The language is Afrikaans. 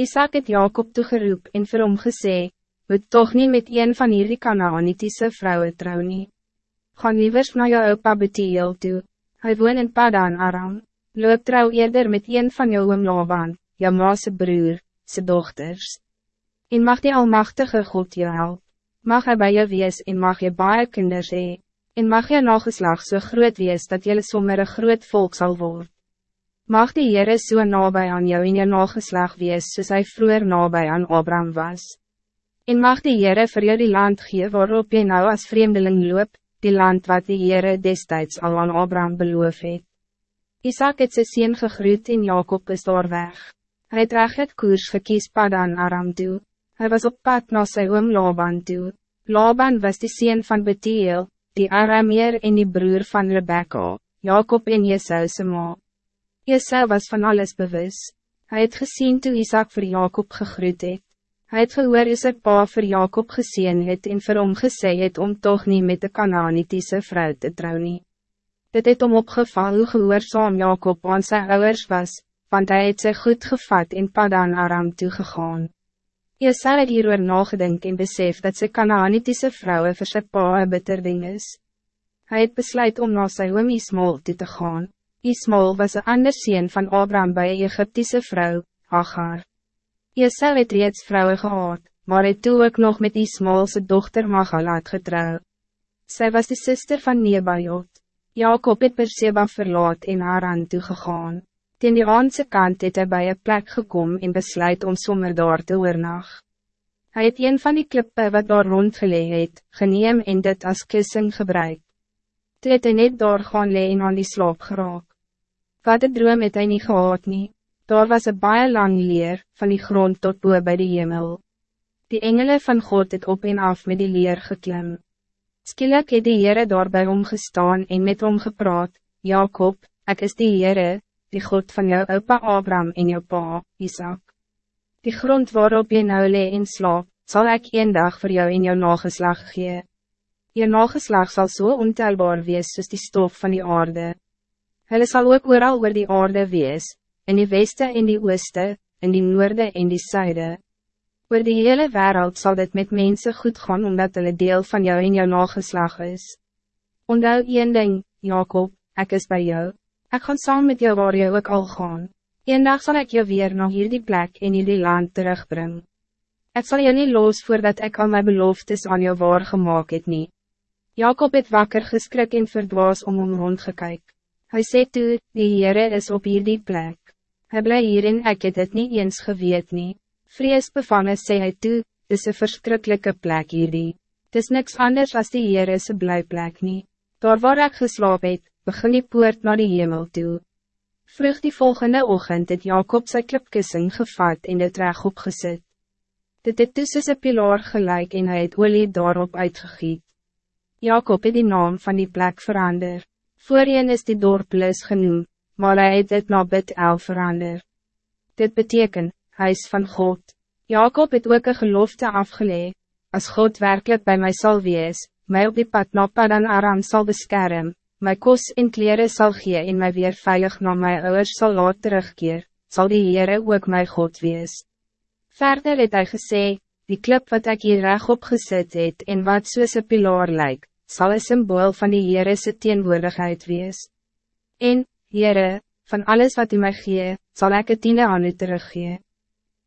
Isaac het Jacob toegeroep en vir hom gesê, moet toch niet met een van hierdie Kanaanitische vrouwen trou nie. Ga liewers na jou opa Betiel toe, hy woon in Padan Aram, loop trouw eerder met een van jou oom Laban, jou maase broer, sy dochters. En mag die Almachtige God jou help, mag hy bij jou wees en mag jy baie kinders hee, en mag jy nageslag so groot wees dat jy sommer een groot volk zal worden. Mag die Heere so nabij aan jou en jou nageslag wees soos hy vroeger nabij aan Abraham was. En mag die Heere vir jou die land gee waarop jy nou als vreemdeling loop, die land wat die Heere destijds al aan Abraham beloof het. Isaac het sy sien gegroet en Jacob is daar weg. Hy het reg het koers gekies Padan Aram toe. Hij was op pad na sy oom Laban toe. Laban was die sien van Betiel, die Arameer en die broer van Rebecca, Jacob en Jesau se ma. Jesau was van alles bewus. Hij het gezien toe Isaac voor Jacob gegroet het. Hij het gehoor is sy pa vir Jacob gezien het en vir hom gesê het om toch niet met de Canaanitische vrouw te trou nie. Dit het om opgeval hoe gehoorzaam Jacob aan sy ouders was, want hij het sy goed gevat in Padan Aram toegegaan. Jesaar het hieroor nagedink en besef dat sy Canaanitische vrouwen vir sy pa een bitter ding is. Hij het besluit om na sy oom Ismael toe te gaan. Ismael was een ander sien van Abraham bij een Egyptische vrouw, Hagar. Jesel het reeds vrouwen gehad, maar het toe ook nog met Ismaelse dochter Magalaat getrouw. Zij was de zuster van Nebajot. Jacob het Perseba verlaat en haar aan toegegaan. Ten die aanse kant het hy by een plek gekom en besluit om sommer daar te oornag. Hij het een van die klippe wat daar rondgelee het, geneem en dit als kussing gebruik. Toe het hy net daar gaan lee en aan die slaap geraak. Wat het droom het hy nie gehad nie. Daar was een baie lang leer, van die grond tot boe bij de hemel. Die engelen van God het op en af met die leer geklim. Skielik het die Heere daar bij hom gestaan en met hom gepraat, Jacob, ik is die Heere, die God van jou opa Abraham en jou pa, Isaac. Die grond waarop je nou lee en slaap, zal ik een dag voor jou in jou nageslag gee. Je nageslag zal zo so ontelbaar wees soos die stof van die aarde. Hulle sal ook ooral oor die aarde wees, in die weste en die ooste, in die noorde en die zuide. Oor die hele wereld zal dit met mensen goed gaan, omdat hulle deel van jou en jou nageslag is. Ondou een ding, Jacob, ik is bij jou. Ik ga samen met jou waar jou ook al gaan. Een dag zal ik jou weer naar hier die plek en hier die land terugbrengen. Ik zal je niet los voordat ik al mijn beloftes aan jou waar gemaakt het niet. Jacob het wakker geskrik en verdwaas om hom rondgekyk. Hij zei toe, die Heere is op hier die plek. Hij blij hierin, ik het het niet eens geweet nie. Vrees bevangen sê hy toe, dis een verschrikkelijke plek hierdie. Dis niks anders als die Heer is een blij plek nie. Daar waar ek geslaap het, begin die poort naar die hemel toe. Vroeg die volgende ochtend het Jacob sy klipkussing gevat en dit reg opgesit. Dit het tussen sy pilaar gelijk en hy het olie daarop uitgegiet. Jacob het die naam van die plek verander. Voorheen is die dorp Lis genoemd maar hij het dit na bid el verander. Dit betekent, huis van God. Jacob het ook een gelofte afgeleid. als God werkelijk bij mij zal wees, mij op die pad na Padan Aram zal beschermen, mijn kos en kleren zal gee en mij weer veilig naar mijn ouders zal laat terugkeer, zal die Heere ook mijn God wees. Verder het hy gesê, die klip wat ik hier reg opgezet het en wat soos een pilaar lyk, sal een symbool van die Heere teenwoordigheid wees. En, Heere, van alles wat u mij gee, zal ik het tiende aan u teruggee.